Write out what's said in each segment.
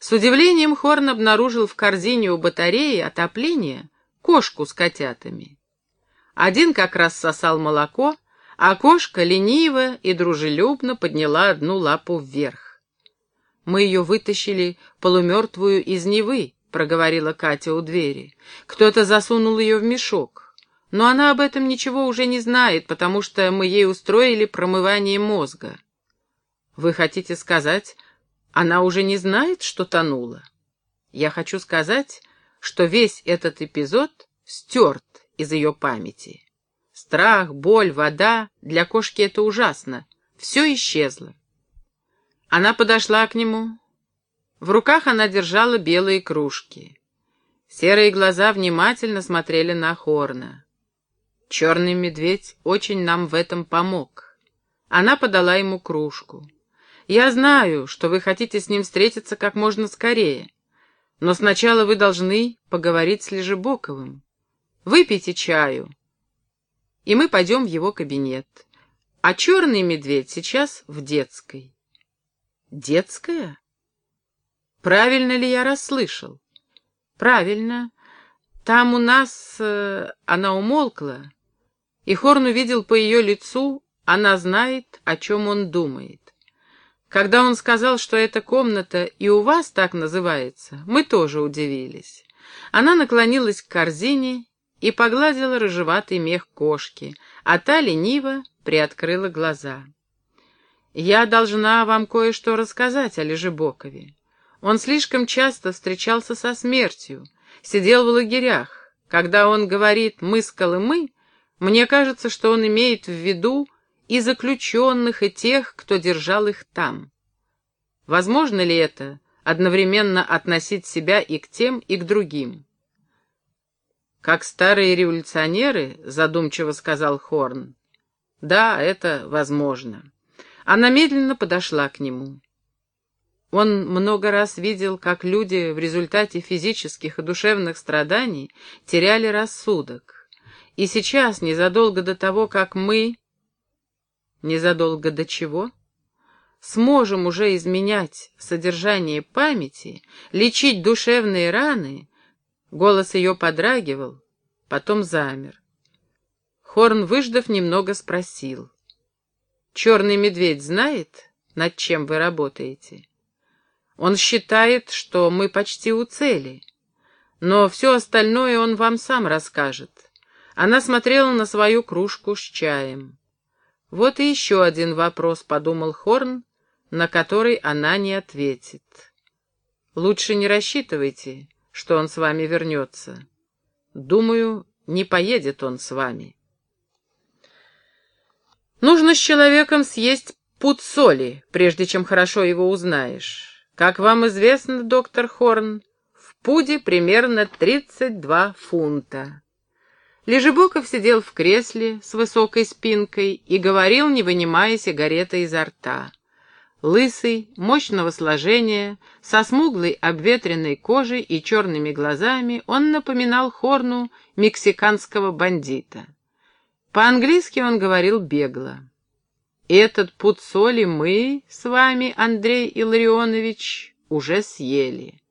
С удивлением Хорн обнаружил в корзине у батареи отопления кошку с котятами. Один как раз сосал молоко, а кошка лениво и дружелюбно подняла одну лапу вверх. «Мы ее вытащили полумертвую из Невы», — проговорила Катя у двери. «Кто-то засунул ее в мешок. Но она об этом ничего уже не знает, потому что мы ей устроили промывание мозга». «Вы хотите сказать, она уже не знает, что тонула?» «Я хочу сказать, что весь этот эпизод стерт из ее памяти. Страх, боль, вода — для кошки это ужасно. Все исчезло». Она подошла к нему, в руках она держала белые кружки. Серые глаза внимательно смотрели на Хорна. Черный медведь очень нам в этом помог. Она подала ему кружку. «Я знаю, что вы хотите с ним встретиться как можно скорее, но сначала вы должны поговорить с Лежебоковым. Выпейте чаю, и мы пойдем в его кабинет. А черный медведь сейчас в детской». «Детская?» Правильно ли я расслышал? Правильно. Там у нас... Э, она умолкла, и Хорн увидел по ее лицу, она знает, о чем он думает. Когда он сказал, что эта комната и у вас так называется, мы тоже удивились. Она наклонилась к корзине и погладила рыжеватый мех кошки, а та лениво приоткрыла глаза. «Я должна вам кое-что рассказать о Лежебокове. Он слишком часто встречался со смертью, сидел в лагерях. Когда он говорит «мы с Колымы», мне кажется, что он имеет в виду и заключенных, и тех, кто держал их там. Возможно ли это, одновременно относить себя и к тем, и к другим? «Как старые революционеры», — задумчиво сказал Хорн. «Да, это возможно». Она медленно подошла к нему. Он много раз видел, как люди в результате физических и душевных страданий теряли рассудок. И сейчас, незадолго до того, как мы... Незадолго до чего? Сможем уже изменять содержание памяти, лечить душевные раны. Голос ее подрагивал, потом замер. Хорн, выждав, немного спросил. «Черный медведь знает, над чем вы работаете?» Он считает, что мы почти у цели. Но все остальное он вам сам расскажет. Она смотрела на свою кружку с чаем. Вот и еще один вопрос, подумал Хорн, на который она не ответит. Лучше не рассчитывайте, что он с вами вернется. Думаю, не поедет он с вами. Нужно с человеком съесть пуд соли, прежде чем хорошо его узнаешь. Как вам известно, доктор Хорн, в пуде примерно 32 фунта. Лежебоков сидел в кресле с высокой спинкой и говорил, не вынимая сигареты изо рта. Лысый, мощного сложения, со смуглой обветренной кожей и черными глазами, он напоминал Хорну мексиканского бандита. По-английски он говорил бегло. Этот пуд соли мы с вами, Андрей Илларионович, уже съели.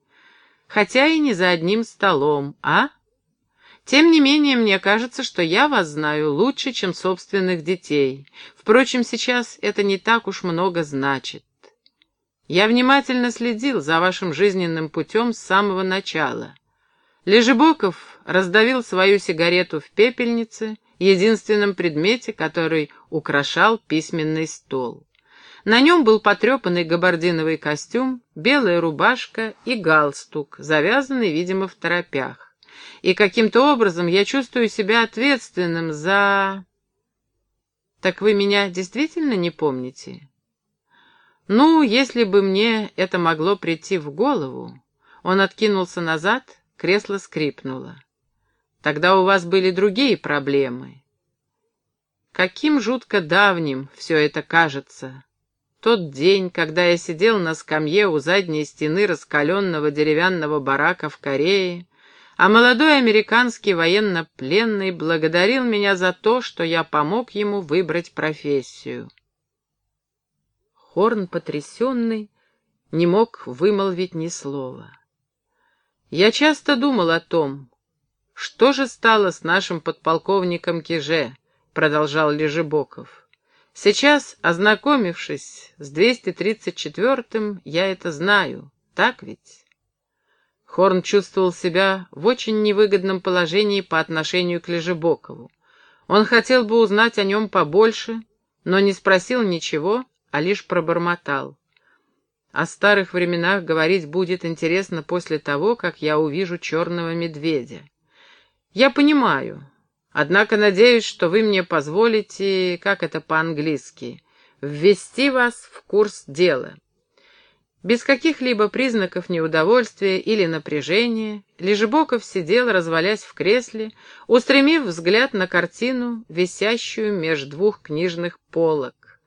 Хотя и не за одним столом, а? Тем не менее, мне кажется, что я вас знаю лучше, чем собственных детей. Впрочем, сейчас это не так уж много значит. Я внимательно следил за вашим жизненным путем с самого начала. Лежебоков раздавил свою сигарету в пепельнице единственном предмете, который украшал письменный стол. На нем был потрепанный габардиновый костюм, белая рубашка и галстук, завязанный, видимо, в торопях. И каким-то образом я чувствую себя ответственным за... Так вы меня действительно не помните? Ну, если бы мне это могло прийти в голову... Он откинулся назад, кресло скрипнуло. Тогда у вас были другие проблемы. Каким жутко давним все это кажется. Тот день, когда я сидел на скамье у задней стены раскаленного деревянного барака в Корее, а молодой американский военнопленный благодарил меня за то, что я помог ему выбрать профессию. Хорн, потрясенный, не мог вымолвить ни слова. Я часто думал о том, что же стало с нашим подполковником Киже, продолжал Лежебоков. Сейчас, ознакомившись с 234-м, я это знаю, так ведь? Хорн чувствовал себя в очень невыгодном положении по отношению к Лежебокову. Он хотел бы узнать о нем побольше, но не спросил ничего, а лишь пробормотал. О старых временах говорить будет интересно после того, как я увижу черного медведя. Я понимаю, однако надеюсь, что вы мне позволите, как это по-английски, ввести вас в курс дела. Без каких-либо признаков неудовольствия или напряжения Лежебоков сидел, развалясь в кресле, устремив взгляд на картину, висящую меж двух книжных полок.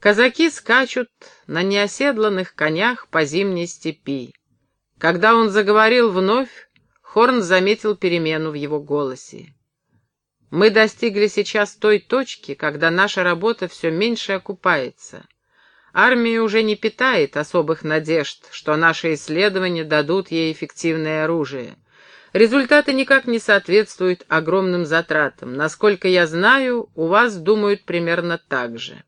Казаки скачут на неоседланных конях по зимней степи. Когда он заговорил вновь, Хорн заметил перемену в его голосе. «Мы достигли сейчас той точки, когда наша работа все меньше окупается». Армия уже не питает особых надежд, что наши исследования дадут ей эффективное оружие. Результаты никак не соответствуют огромным затратам. Насколько я знаю, у вас думают примерно так же.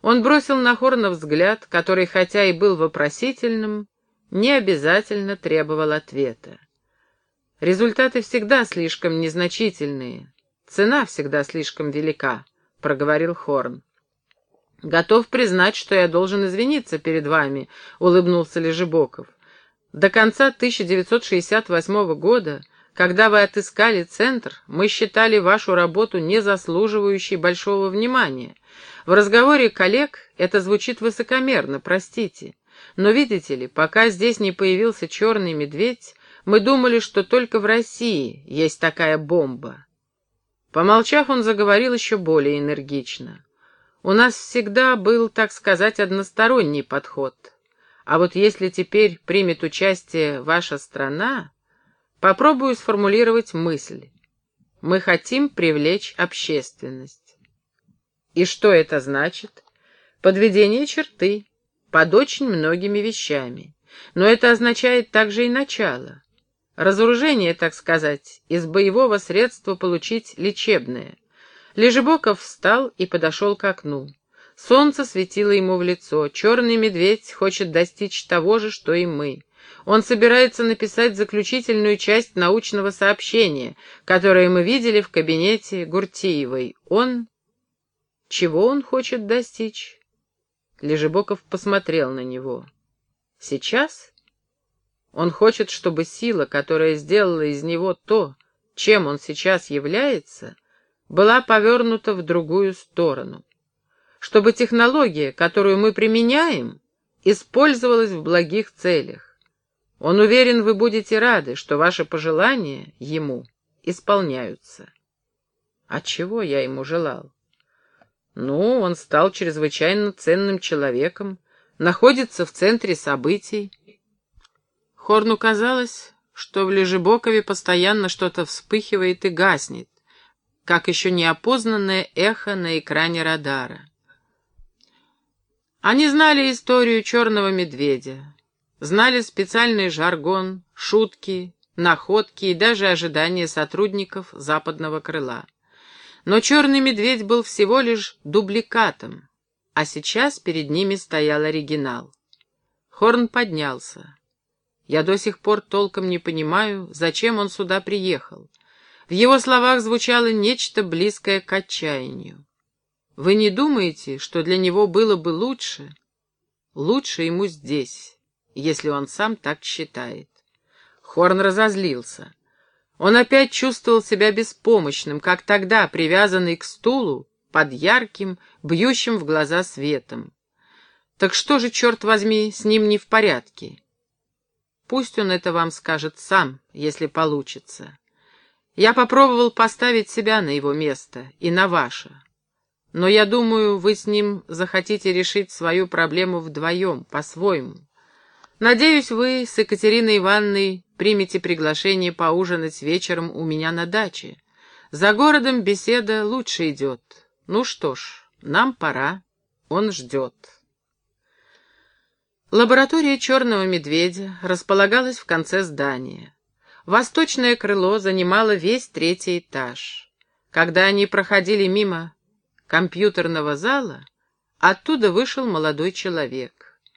Он бросил на Хорна взгляд, который, хотя и был вопросительным, не обязательно требовал ответа. Результаты всегда слишком незначительные, цена всегда слишком велика, — проговорил Хорн. «Готов признать, что я должен извиниться перед вами», — улыбнулся Лежебоков. «До конца 1968 года, когда вы отыскали центр, мы считали вашу работу не заслуживающей большого внимания. В разговоре коллег это звучит высокомерно, простите. Но видите ли, пока здесь не появился черный медведь, мы думали, что только в России есть такая бомба». Помолчав, он заговорил еще более энергично. У нас всегда был, так сказать, односторонний подход. А вот если теперь примет участие ваша страна, попробую сформулировать мысль. Мы хотим привлечь общественность. И что это значит? Подведение черты под очень многими вещами. Но это означает также и начало. Разоружение, так сказать, из боевого средства получить лечебное. Лежебоков встал и подошел к окну. Солнце светило ему в лицо. Черный медведь хочет достичь того же, что и мы. Он собирается написать заключительную часть научного сообщения, которое мы видели в кабинете Гуртиевой. Он... Чего он хочет достичь? Лежебоков посмотрел на него. Сейчас? Он хочет, чтобы сила, которая сделала из него то, чем он сейчас является, была повернута в другую сторону. Чтобы технология, которую мы применяем, использовалась в благих целях. Он уверен, вы будете рады, что ваши пожелания ему исполняются. А чего я ему желал? Ну, он стал чрезвычайно ценным человеком, находится в центре событий. Хорну казалось, что в Лежебокове постоянно что-то вспыхивает и гаснет, как еще неопознанное эхо на экране радара. Они знали историю черного медведя, знали специальный жаргон, шутки, находки и даже ожидания сотрудников западного крыла. Но черный медведь был всего лишь дубликатом, а сейчас перед ними стоял оригинал. Хорн поднялся. Я до сих пор толком не понимаю, зачем он сюда приехал. В его словах звучало нечто близкое к отчаянию. Вы не думаете, что для него было бы лучше? Лучше ему здесь, если он сам так считает. Хорн разозлился. Он опять чувствовал себя беспомощным, как тогда, привязанный к стулу, под ярким, бьющим в глаза светом. Так что же, черт возьми, с ним не в порядке? Пусть он это вам скажет сам, если получится. Я попробовал поставить себя на его место и на ваше. Но я думаю, вы с ним захотите решить свою проблему вдвоем, по-своему. Надеюсь, вы с Екатериной Ивановной примете приглашение поужинать вечером у меня на даче. За городом беседа лучше идет. Ну что ж, нам пора. Он ждет. Лаборатория черного медведя располагалась в конце здания. Восточное крыло занимало весь третий этаж. Когда они проходили мимо компьютерного зала, оттуда вышел молодой человек.